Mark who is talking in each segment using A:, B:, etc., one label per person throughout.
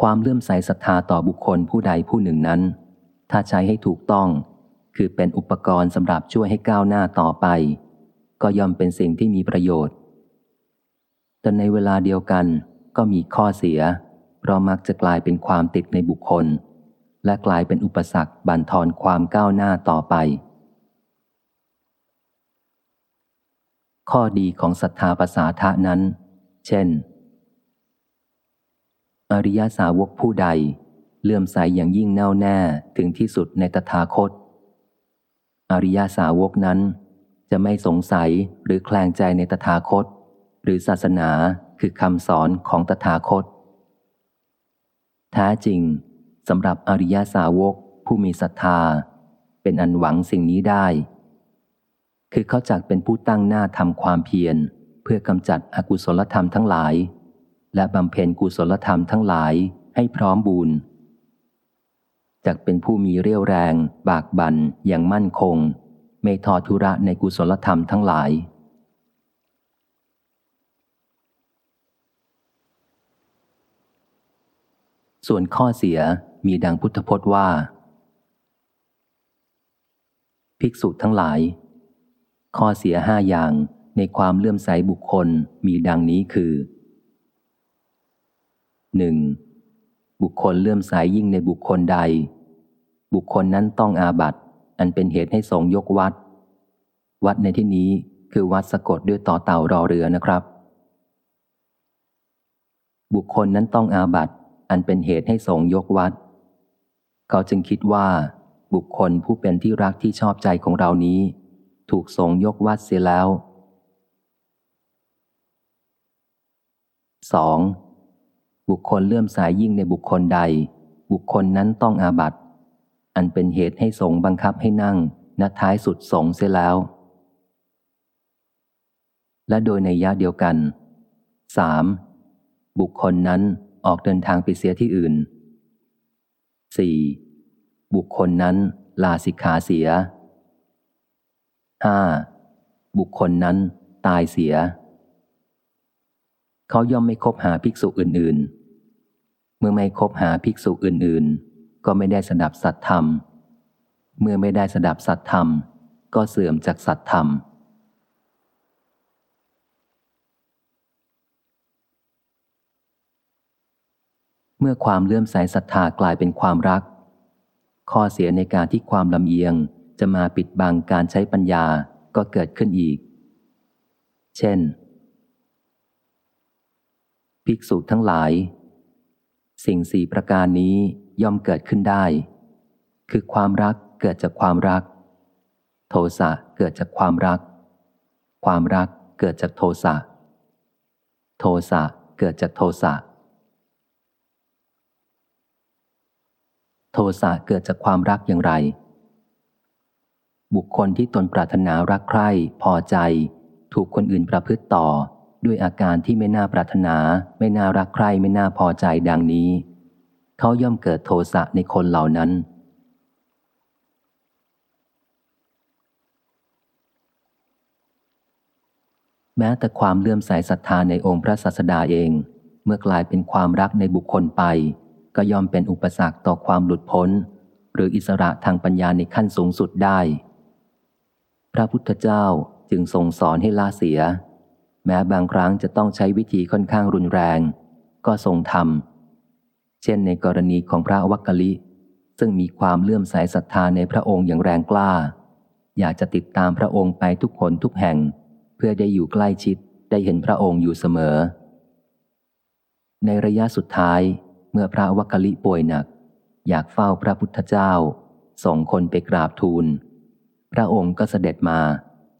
A: ความเลื่อมใสศรัทธาต่อบุคคลผู้ใดผู้หนึ่งนั้น ถ้าใช้ให้ถูกต้อง คือเป็นอุปกรณ์สำหรับช่วยให้ก้าวหน้าต่อไป ก็ย่อมเป็นสิ่งที่มีประโยชน์ แต่ในเวลาเดียวกันก็มีข้อเสีย เพราะมักจะกลายเป็นความติดในบุคคล และกลายเป็นอุปสรรคบั่นทอนความก้าวหน้าต่อไป ข้อดีของศรัทธาภาษาทะนั้น เช่น อริยสาวกผู้ใด เลื่อมใสอย่างยิ่งแน่วแน่ถึงที่สุดในตถาคต อริยสาวกนั้นจะไม่สงสัยหรือแคลงใจในตถาคต หรือศาสนาคือคำสอนของตถาคตแท้จริงสำหรับอริยสาวกผู้มีศรัทธา เป็นอันหวังสิ่งนี้ได้ คือเขาจักเป็นผู้ตั้งหน้าทำความเพียร เพื่อกำจัดอกุศลธรรมทั้งหลาย และบำเพ็ญกุศลธรรมทั้งหลายให้พร้อมบูรณ์จักเป็นผู้มีเรี่ยวแรง บากบันอย่างมั่นคง ไม่ทอทุระในกุศลธรรมทั้งหลาย ส่วนข้อเสียมีดังพุทธพจน์ว่า ภิกษุทั้งหลาย ข้อเสียห้าอย่างในความเลื่อมใสบุคคลมีดังนี้คือ 1. บุคคลเลื่อมใสยยิ่งในบุคคลใด บุคคลนั้นต้องอาบัตอันเป็นเหตุให้สงยกวัด วัดในที่นี้คือวัดสะกดด้วยต่อเต่ารอเรือนะครับ บุคคลนั้นต้องอาบัตอันเป็นเหตุให้สงยกวัด เขาจึงคิดว่า บุคคลผู้เป็นที่รักที่ชอบใจของเรานี้ ถูกสงยกวัดเสียแล้ว 2. บุคคลเลื่อมสายยิ่งในบุคคลใด บุคคลนั้นต้องอาบัตอันเป็นเหตุให้สงบังคับให้นั่งณท้ายสุดสงเสียแล้ว และโดยในยะเดียวกัน 3. บุคคลนั้นออกเดินทางไปเสียที่อื่น 4. บุคคลนั้นลาสิกขาเสีย 5. บุคคลนั้นตายเสีย เขาย่อมไม่คบหาภิกษุอื่นๆ เมื่อไม่คบหาภิกษุอื่นๆ ก็ไม่ได้สดับสัตธรรม เมื่อไม่ได้สดับสัตธรรม ก็เสื่อมจากสัตธรรม เมื่อความเลื่อมใสศรัทธากลายเป็นความรัก ข้อเสียในการที่ความลำเอียงจะมาปิดบังการใช้ปัญญาก็เกิดขึ้นอีก เช่น ภิกษุทั้งหลาย สิ่งสี่ประการนี้ย่อมเกิดขึ้นได้ คือความรักเกิดจากความรัก โทสะเกิดจากความรัก ความรักเกิดจากโทสะโทสะเกิดจากโทสะโทสะเกิดจากความรักอย่างไร บุคคลที่ตนปรารถนารักใคร่พอใจ ถูกคนอื่นประพฤติต่อ ด้วยอาการที่ไม่น่าปรารถนา ไม่น่ารักใคร่ไม่น่าพอใจดังนี้ เขาย่อมเกิดโทสะในคนเหล่านั้น แม้แต่ความเลื่อมใสศรัทธาในองค์พระศาสดาเอง เมื่อกลายเป็นความรักในบุคคลไป ก็ยอมเป็นอุปสรรคต่อความหลุดพ้น หรืออิสระทางปัญญาในขั้นสูงสุดได้ พระพุทธเจ้าจึงทรงสอนให้ละเสีย แม้บางครั้งจะต้องใช้วิธีค่อนข้างรุนแรง ก็ทรงทำเช่นในกรณีของพระวักกะลิ ซึ่งมีความเลื่อมใสศรัทธาในพระองค์อย่างแรงกล้า อยากจะติดตามพระองค์ไปทุกคนทุกแห่ง เพื่อได้อยู่ใกล้ชิดได้เห็นพระองค์อยู่เสมอ ในระยะสุดท้ายเมื่อพระวักกะลิป่วยหนัก อยากเฝ้าพระพุทธเจ้า ส่งคนไปกราบทูล พระองค์ก็เสด็จมา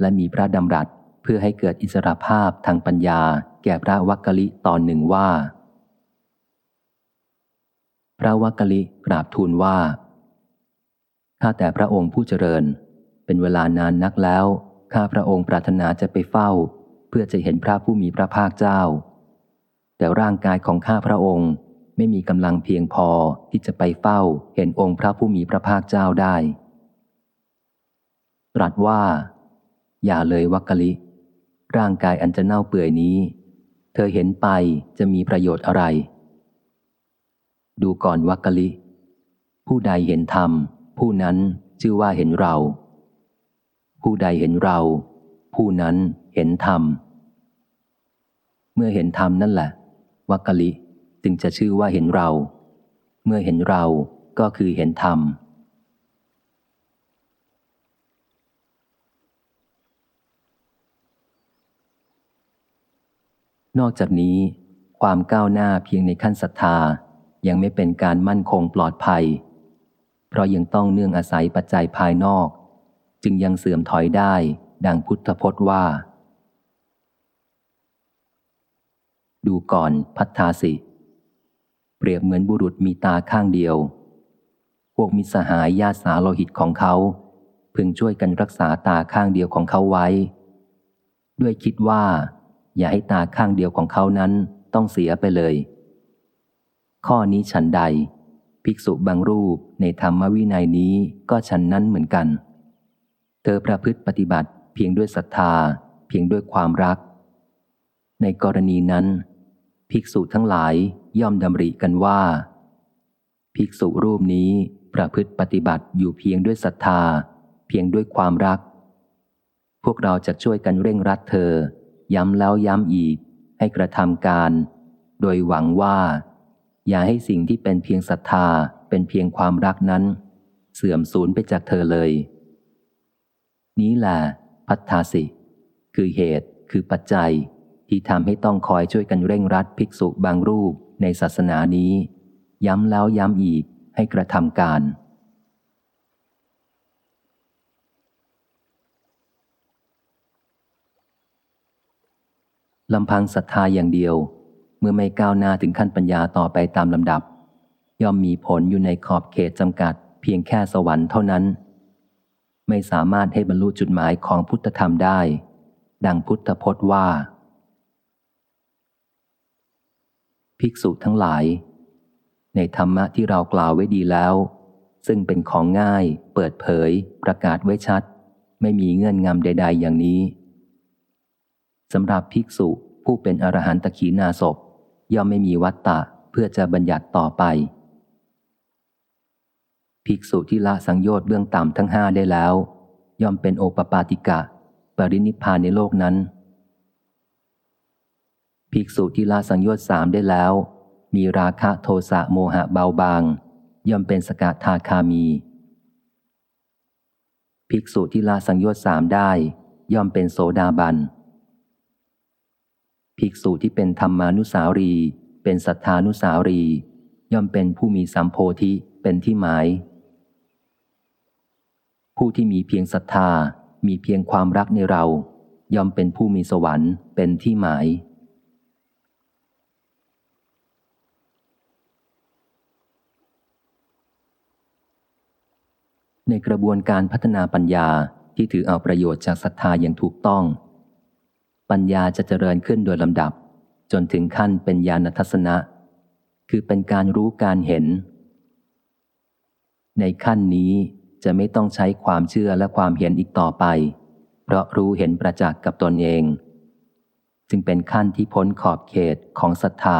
A: และมีพระดำรัส เพื่อให้เกิดอิสรภาพทางปัญญาแก่พระวักกะลิตอนหนึ่งว่า พระวักกะลิกราบทูลว่าข้าแต่พระองค์ผู้เจริญ เป็นเวลานานนักแล้วข้าพระองค์ปรารถนาจะไปเฝ้า เพื่อจะเห็นพระผู้มีพระภาคเจ้า แต่ร่างกายของข้าพระองค์ไม่มีกำลังเพียงพอที่จะไปเฝ้าเห็นองค์พระผู้มีพระภาคเจ้าได้ ตรัสว่า อย่าเลยวักกะลิ ร่างกายอันจะเน่าเปื่อยนี้ เธอเห็นไปจะมีประโยชน์อะไร ดูก่อนวักกะลิ ผู้ใดเห็นธรรม ผู้นั้นชื่อว่าเห็นเรา ผู้ใดเห็นเรา ผู้นั้นเห็นธรรม เมื่อเห็นธรรมนั่นแหละวักกะลิจึงจะชื่อว่าเห็นเรา เมื่อเห็นเราก็คือเห็นธรรม นอกจากนี้ ความก้าวหน้าเพียงในขั้นศรัทธายังไม่เป็นการมั่นคงปลอดภัย เพราะยังต้องเนื่องอาศัยปัจจัยภายนอก จึงยังเสื่อมถอยได้ ดังพุทธพจน์ว่า ดูก่อนพัทธาสิ เปรียบเหมือนบุรุษมีตาข้างเดียว พวกมิสหายญาติสาโลหิตของเขา พึงช่วยกันรักษาตาข้างเดียวของเขาไว้ ด้วยคิดว่า อย่าให้ตาข้างเดียวของเขานั้นต้องเสียไปเลย ข้อนี้ฉันใด ภิกษุบางรูปในธรรมวินัยนี้ก็ฉันนั้นเหมือนกัน เธอประพฤติปฏิบัติเพียงด้วยศรัทธา เพียงด้วยความรัก ในกรณีนั้น ภิกษุทั้งหลายย่อมดำริกันว่า ภิกษุรูปนี้ประพฤติปฏิบัติอยู่เพียงด้วยศรัทธา เพียงด้วยความรัก พวกเราจะช่วยกันเร่งรัดเธอ ย้ำแล้วย้ำอีก ให้กระทำการ โดยหวังว่า อย่าให้สิ่งที่เป็นเพียงศรัทธาเป็นเพียงความรักนั้น เสื่อมสูญไปจากเธอเลย นี้แหละพัทธาสิ คือเหตุคือปัจจัยที่ทำให้ต้องคอยช่วยกันเร่งรัดภิกษุบางรูปในศาสนานี้ ย้ำแล้วย้ำอีกให้กระทำการ ลำพังศรัทธาอย่างเดียว เมื่อไม่ก้าวหน้าถึงขั้นปัญญาต่อไปตามลำดับ ย่อมมีผลอยู่ในขอบเขตจำกัด เพียงแค่สวรรค์เท่านั้น ไม่สามารถให้บรรลุจุดหมายของพุทธธรรมได้ ดังพุทธพจน์ว่า ภิกษุทั้งหลาย ในธรรมะที่เรากล่าวไว้ดีแล้ว ซึ่งเป็นของง่าย เปิดเผย ประกาศไว้ชัด ไม่มีเงื่อนงำใด ๆ อย่างนี้สำหรับภิกษุ ผู้เป็นอรหันตขีนาศพย่อมไม่มีวัตตะเพื่อจะบัญญัติต่อไป ภิกษุที่ละสังโยชน์เบื้องต่ำทั้งห้าได้แล้ว ย่อมเป็นโอปปาติกะ ปรินิพานในโลกนั้น ภิกษุที่ละสังโยชน์สามได้แล้ว มีราคะโทสะโมหะเบาบาง ย่อมเป็นสกทาคามี ภิกษุที่ละสังโยชน์สามได้ ย่อมเป็นโสดาบัน ภิกษุที่เป็นธรรมานุสาวรี เป็นสัทธานุสาวรี ย่อมเป็นผู้มีสัมโพธิเป็นที่หมาย ผู้ที่มีเพียงศรัทธา มีเพียงความรักในเรา ย่อมเป็นผู้มีสวรรค์เป็นที่หมาย ในกระบวนการพัฒนาปัญญาที่ถือเอาประโยชน์จากศรัทธาอย่างถูกต้อง ปัญญาจะเจริญขึ้นโดยลำดับ จนถึงขั้นเป็นญาณทัศนะ คือเป็นการรู้การเห็น ในขั้นนี้จะไม่ต้องใช้ความเชื่อและความเห็นอีกต่อไป เพราะรู้เห็นประจักษ์กับตนเอง จึงเป็นขั้นที่พ้นขอบเขตของศรัทธา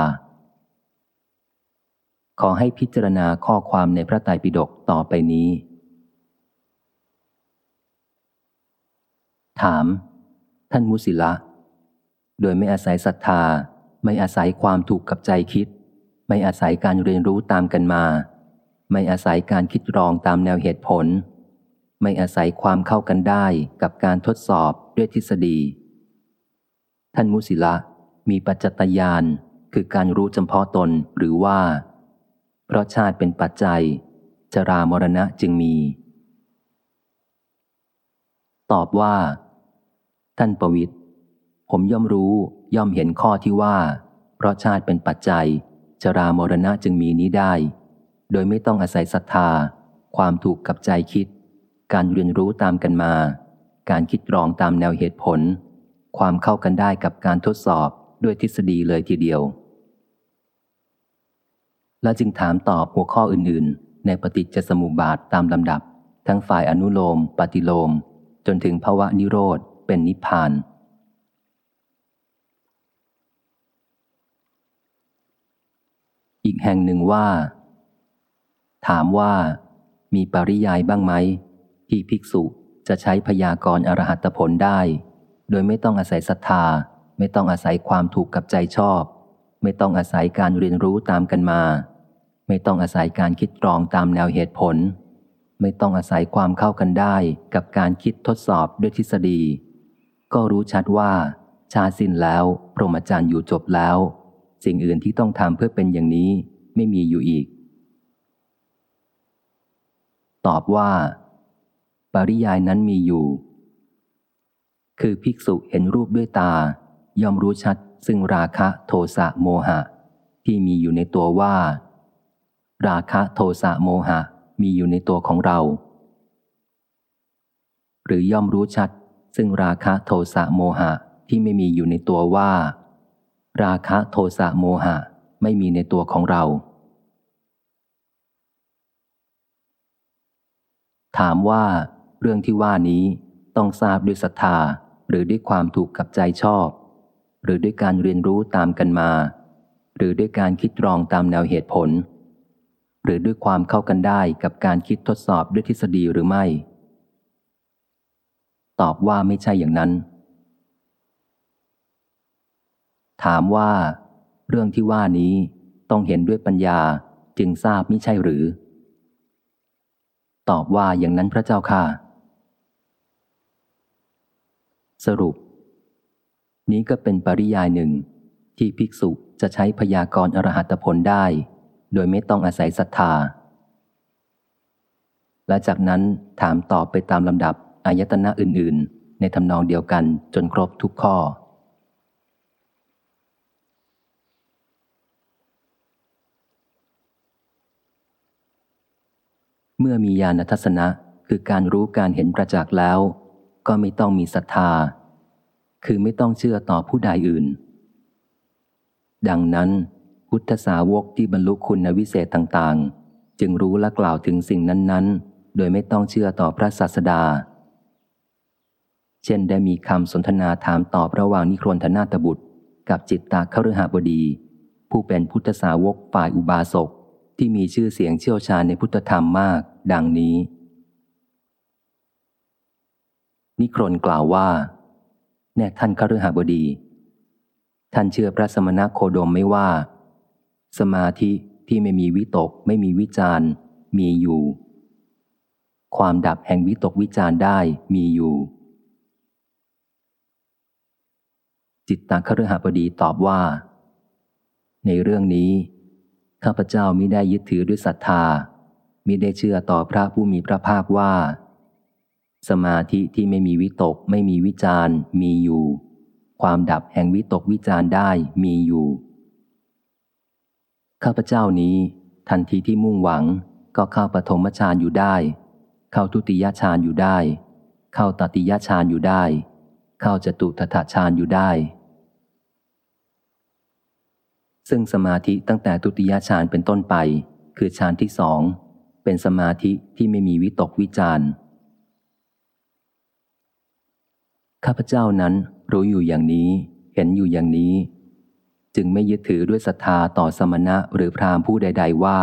A: ขอให้พิจารณาข้อความในพระไตรปิฎกต่อไปนี้ ถาม ท่านมุสิละ โดยไม่อาศัยศรัทธา ไม่อาศัยความถูกกับใจคิด ไม่อาศัยการเรียนรู้ตามกันมา ไม่อาศัยการคิดรองตามแนวเหตุผล ไม่อาศัยความเข้ากันได้กับการทดสอบด้วยทฤษฎี ท่านมุสิละมีปัจจตยานคือการรู้จำเพาะตนหรือว่า เพราะชาติเป็นปัจจัย จรามรณะจึงมี ตอบว่า ท่านประวิตร ผมย่อมรู้ย่อมเห็นข้อที่ว่า เพราะชาติเป็นปัจจัยจรามรณะจึงมีนี้ได้ โดยไม่ต้องอาศัยศรัทธา ความถูกกับใจคิด การเรียนรู้ตามกันมา การคิดรองตามแนวเหตุผล ความเข้ากันได้กับการทดสอบด้วยทฤษฎีเลยทีเดียว และจึงถามตอบหัวข้ออื่น ๆ ในปฏิจจสมุปบาทตามลำดับ ทั้งฝ่ายอนุโลม ปฏิโลม จนถึงภาวะนิโรธเป็นนิพพาน อีกแห่งหนึ่งว่า ถามว่า มีปริยายบ้างไหม ที่ภิกษุจะใช้พยากรณ์อรหัตผลได้ โดยไม่ต้องอาศัยศรัทธา ไม่ต้องอาศัยความถูกกับใจชอบ ไม่ต้องอาศัยการเรียนรู้ตามกันมา ไม่ต้องอาศัยการคิดตรองตามแนวเหตุผล ไม่ต้องอาศัยความเข้ากันได้กับการคิดทดสอบด้วยทฤษฎี ก็รู้ชัดว่า ชาสิ้นแล้ว พรหมจรรย์อยู่จบแล้ว สิ่งอื่นที่ต้องทำเพื่อเป็นอย่างนี้ไม่มีอยู่อีก ตอบว่า ปริยายนั้นมีอยู่ คือภิกษุเห็นรูปด้วยตา ย่อมรู้ชัด ซึ่งราคะโทสะโมหะ ที่มีอยู่ในตัวว่า ราคะโทสะโมหะมีอยู่ในตัวของเรา หรือย่อมรู้ชัด ซึ่งราคะโทสะโมหะที่ไม่มีอยู่ในตัวว่า ราคะโทสะโมหะไม่มีในตัวของเรา ถามว่าเรื่องที่ว่านี้ต้องทราบด้วยศรัทธาหรือด้วยความถูกกับใจชอบ หรือด้วยการเรียนรู้ตามกันมา หรือด้วยการคิดรองตามแนวเหตุผล หรือด้วยความเข้ากันได้กับการคิดทดสอบด้วยทฤษฎีหรือไม่ ตอบว่าไม่ใช่อย่างนั้น ถามว่า เรื่องที่ว่านี้ต้องเห็นด้วยปัญญาจึงทราบม่ใช่หรือ ตอบว่าอย่างนั้นพระเจ้าค่ะ สรุป นี้ก็เป็นปริยายหนึ่ง ที่ภิกษุจะใช้พยากรณ์อรหัตผลได้ โดยไม่ต้องอาศัยศรัทธา และจากนั้นถามตอบไปตามลำดับอายตนะอื่น ๆ ในทำนองเดียวกันจนครบทุกข้อ เมื่อมีญาณทัศนะคือการรู้การเห็นประจักษ์แล้ว ก็ไม่ต้องมีศรัทธา คือไม่ต้องเชื่อต่อผู้ใดอื่น ดังนั้น พุทธสาวกที่บรรลุคุณวิเศษต่างๆ จึงรู้และกล่าวถึงสิ่งนั้นๆ โดยไม่ต้องเชื่อต่อพระศาสดา เช่นได้มีคำสนทนาถามตอบระหว่างนิครนธนาตบุตร กับจิตตาคฤหบดี ผู้เป็นพุทธสาวกฝ่ายอุบาสก ที่มีชื่อเสียงเชี่ยวชาญในพุทธธรรมมาก ดังนี้ นิครนกล่าวว่า แน่ท่านคฤหบดี ท่านเชื่อพระสมณโคดมไม่ว่า สมาธิที่ไม่มีวิตกไม่มีวิจารมีอยู่ ความดับแห่งวิตกวิจารได้มีอยู่ จิตตคฤหบดีตอบว่า ในเรื่องนี้ ข้าพเจ้ามิได้ยึดถือด้วยศรัทธามิได้เชื่อต่อพระผู้มีพระภาคว่า สมาธิที่ไม่มีวิตกไม่มีวิจารมีอยู่ ความดับแห่งวิตกวิจารได้มีอยู่ ข้าพเจ้านี้ ทันทีที่มุ่งหวังก็เข้าปฐมฌานอยู่ได้ เข้าทุติยฌานอยู่ได้ เข้าตติยฌานอยู่ได้ เข้าจตุตถฌานอยู่ได้ ซึ่งสมาธิตั้งแต่ทุติยฌานเป็นต้นไป คือฌานที่สองเป็นสมาธิที่ไม่มีวิตกวิจารข้าพเจ้านั้นรู้อยู่อย่างนี้ เห็นอยู่อย่างนี้ จึงไม่ยึดถือด้วยศรัทธาต่อสมณะหรือพราหมณ์ผู้ใด ๆว่า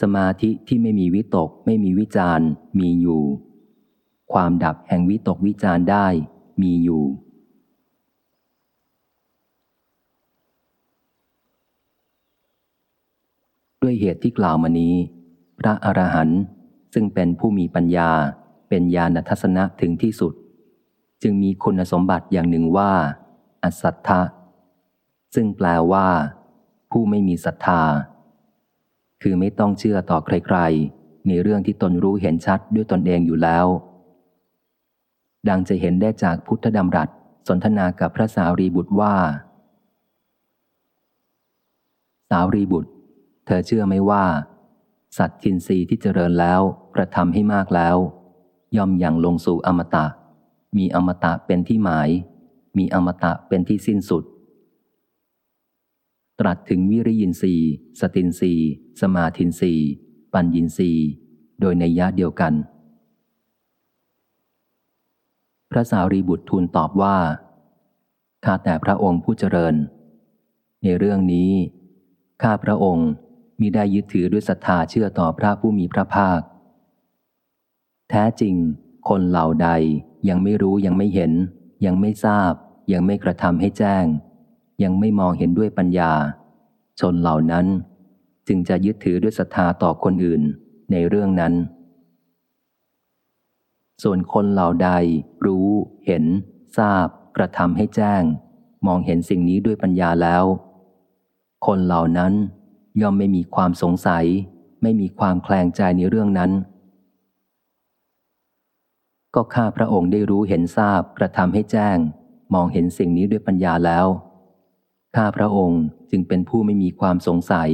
A: สมาธิที่ไม่มีวิตก ไม่มีวิจารมีอยู่ ความดับแห่งวิตกวิจารได้มีอยู่ ด้วยเหตุที่กล่าวมานี้ พระอรหันต์ซึ่งเป็นผู้มีปัญญาเป็นญาณทัศนะถึงที่สุด จึงมีคุณสมบัติอย่างหนึ่งว่า อสัทธะ ซึ่งแปลว่า ผู้ไม่มีศรัทธา คือไม่ต้องเชื่อต่อใครๆ ในเรื่องที่ตนรู้เห็นชัดด้วยตนเองอยู่แล้ว ดังจะเห็นได้จากพุทธดำรัสสนทนากับพระสารีบุตรว่า สารีบุตร เธอเชื่อไหมว่า สัตว์ทินรีที่เจริญแล้วกระทำให้มากแล้ว ย่อมอย่างลงสู่อมตะ มีอมตะเป็นที่หมาย มีอมตะเป็นที่สิ้นสุด ตรัสถึงวิริยินรีสตินรีสมาธินรีปัญญินรีโดยในยะเดียวกัน พระสารีบุตรทูลตอบว่าข้าแต่พระองค์ผู้เจริญ ในเรื่องนี้ ข้าพระองค์ มิได้ยึดถือด้วยศรัทธาเชื่อต่อพระผู้มีพระภาค แท้จริง คนเหล่าใดยังไม่รู้ยังไม่เห็น ยังไม่ทราบ ยังไม่กระทำให้แจ้ง ยังไม่มองเห็นด้วยปัญญา ชนเหล่านั้น จึงจะยึดถือด้วยศรัทธาต่อคนอื่นในเรื่องนั้น ส่วนคนเหล่าใดรู้ เห็น ทราบ กระทำให้แจ้ง มองเห็นสิ่งนี้ด้วยปัญญาแล้ว คนเหล่านั้น ย่อมไม่มีความสงสัย ไม่มีความแคลงใจในเรื่องนั้น ก็ข้าพระองค์ได้รู้เห็นทราบกระทำให้แจ้ง มองเห็นสิ่งนี้ด้วยปัญญาแล้ว ข้าพระองค์จึงเป็นผู้ไม่มีความสงสัย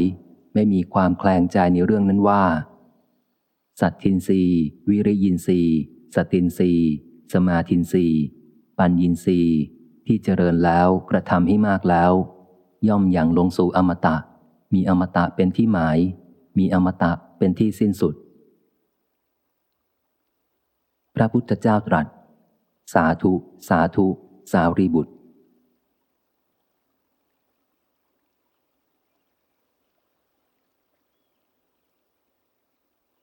A: ไม่มีความแคลงใจในเรื่องนั้นว่า สัตทินรีวิริยินรีสตินรีสมาทินรีปัญญินรีที่เจริญแล้วกระทำให้มากแล้ว ย่อมอย่างลงสู่อมตะ มีอมตะเป็นที่หมาย มีอมตะเป็นที่สิ้นสุด พระพุทธเจ้าตรัส สาธุ สาธุ สารีบุตร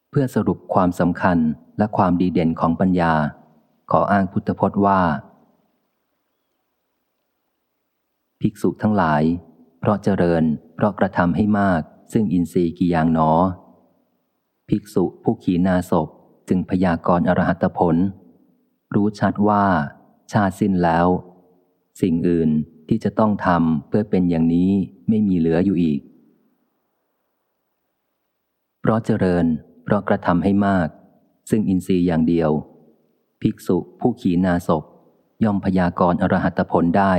A: เพื่อสรุปความสำคัญและความดีเด่นของปัญญา ขออ้างพุทธพจน์ว่า ภิกษุทั้งหลาย เพราะเจริญ เพราะกระทำให้มาก ซึ่งอินทรีย์กี่อย่างหนอ ภิกษุผู้ขี่นาศพจึงพยากรณ์อรหัตผล รู้ชัดว่า ชาสิ้นแล้ว สิ่งอื่นที่จะต้องทำเพื่อเป็นอย่างนี้ไม่มีเหลืออยู่อีก เพราะเจริญ เพราะกระทำให้มาก ซึ่งอินทรีย์อย่างเดียว ภิกษุผู้ขี่นาศพย่อมพยากรณ์อรหัตผลได้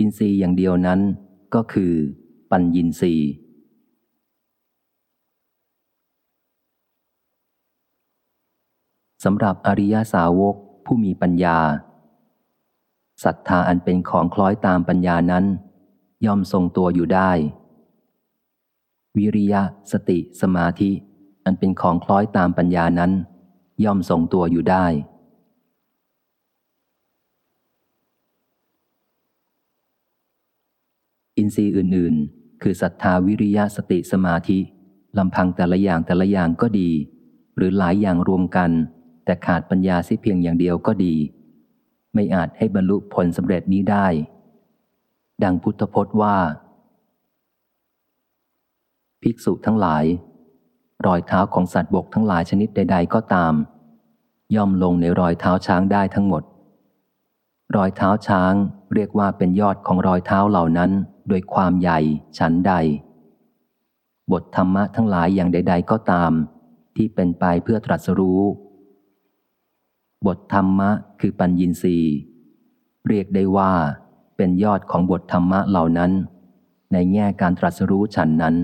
A: อินทรีย์อย่างเดียวนั้นก็คือ ปัญญินทรีย์ สำหรับอริยสาวกผู้มีปัญญาศรัทธาอันเป็นของคล้อยตามปัญญานั้น ย่อมทรงตัวอยู่ได้ วิริยะ สติ สมาธิ อันเป็นของคล้อยตามปัญญานั้น ย่อมทรงตัวอยู่ได้ อินทรีย์อื่น ๆ คือศรัทธาวิริยะสติสมาธิลำพังแต่ละอย่างแต่ละอย่างก็ดี หรือหลายอย่างรวมกัน แต่ขาดปัญญาสิเพียงอย่างเดียวก็ดี ไม่อาจให้บรรลุผลสำเร็จนี้ได้ ดังพุทธพจน์ว่า ภิกษุทั้งหลาย รอยเท้าของสัตว์บกทั้งหลายชนิดใด ๆ ก็ตาม ย่อมลงในรอยเท้าช้างได้ทั้งหมด รอยเท้าช้างเรียกว่าเป็นยอดของรอยเท้าเหล่านั้น โดยความใหญ่ฉันใด บทธรรมะทั้งหลายอย่างใด ๆ ก็ตาม ที่เป็นไปเพื่อตรัสรู้ บทธรรมะคือปัญญีสีเรียกได้ว่าเป็นยอดของบทธรรมะเหล่านั้น ในแง่การตรัสรู้ฉันนั้น